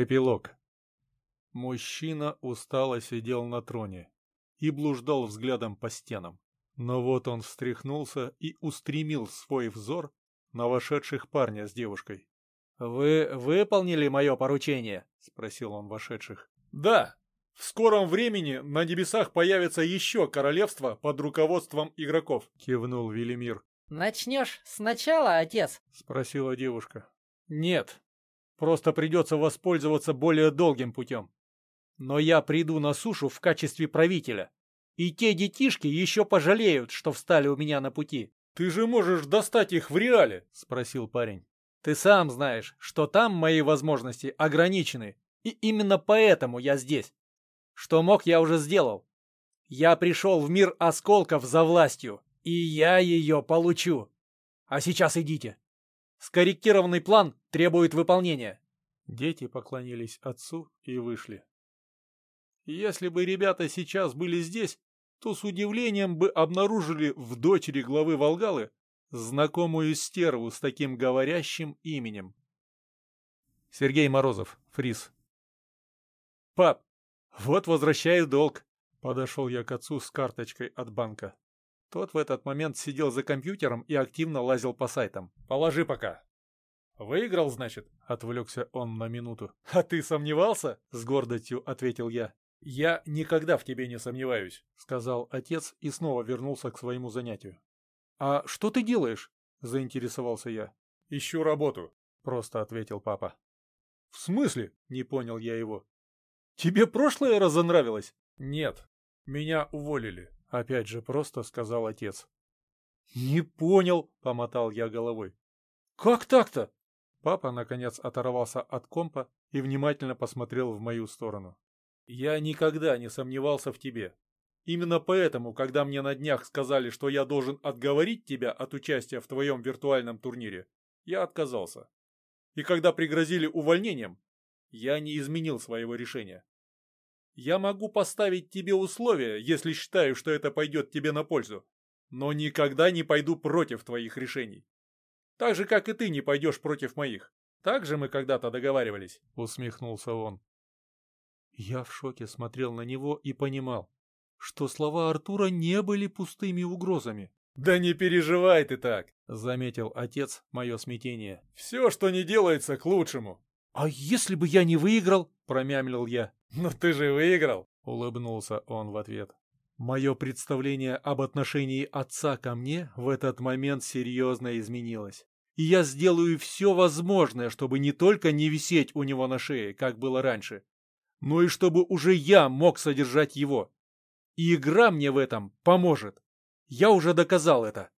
Эпилог. Мужчина устало сидел на троне и блуждал взглядом по стенам. Но вот он встряхнулся и устремил свой взор на вошедших парня с девушкой. «Вы выполнили мое поручение?» — спросил он вошедших. «Да. В скором времени на небесах появится еще королевство под руководством игроков», — кивнул Велимир. «Начнешь сначала, отец?» — спросила девушка. «Нет. Просто придется воспользоваться более долгим путем. Но я приду на сушу в качестве правителя. И те детишки еще пожалеют, что встали у меня на пути». «Ты же можешь достать их в реале?» — спросил парень. «Ты сам знаешь, что там мои возможности ограничены, и именно поэтому я здесь. Что мог, я уже сделал. Я пришел в мир осколков за властью, и я ее получу. А сейчас идите. Скорректированный план требует выполнения». Дети поклонились отцу и вышли. Если бы ребята сейчас были здесь, то с удивлением бы обнаружили в дочери главы Волгалы знакомую стерву с таким говорящим именем. Сергей Морозов, Фрис. «Пап, вот возвращаю долг», — подошел я к отцу с карточкой от банка. Тот в этот момент сидел за компьютером и активно лазил по сайтам. «Положи пока». «Выиграл, значит?» — отвлекся он на минуту. «А ты сомневался?» — с гордостью ответил я. «Я никогда в тебе не сомневаюсь», — сказал отец и снова вернулся к своему занятию. «А что ты делаешь?» — заинтересовался я. «Ищу работу», — просто ответил папа. «В смысле?» — не понял я его. «Тебе прошлое разонравилось?» «Нет, меня уволили», — опять же просто сказал отец. «Не понял», — помотал я головой. «Как так-то?» Папа, наконец, оторвался от компа и внимательно посмотрел в мою сторону. Я никогда не сомневался в тебе. Именно поэтому, когда мне на днях сказали, что я должен отговорить тебя от участия в твоем виртуальном турнире, я отказался. И когда пригрозили увольнением, я не изменил своего решения. Я могу поставить тебе условия, если считаю, что это пойдет тебе на пользу, но никогда не пойду против твоих решений. Так же, как и ты не пойдешь против моих. Так же мы когда-то договаривались, усмехнулся он. Я в шоке смотрел на него и понимал, что слова Артура не были пустыми угрозами. «Да не переживай ты так», — заметил отец мое смятение. «Все, что не делается, к лучшему». «А если бы я не выиграл?» — промямлил я. «Ну ты же выиграл», — улыбнулся он в ответ. Мое представление об отношении отца ко мне в этот момент серьезно изменилось. И я сделаю все возможное, чтобы не только не висеть у него на шее, как было раньше, но и чтобы уже я мог содержать его. И игра мне в этом поможет. Я уже доказал это.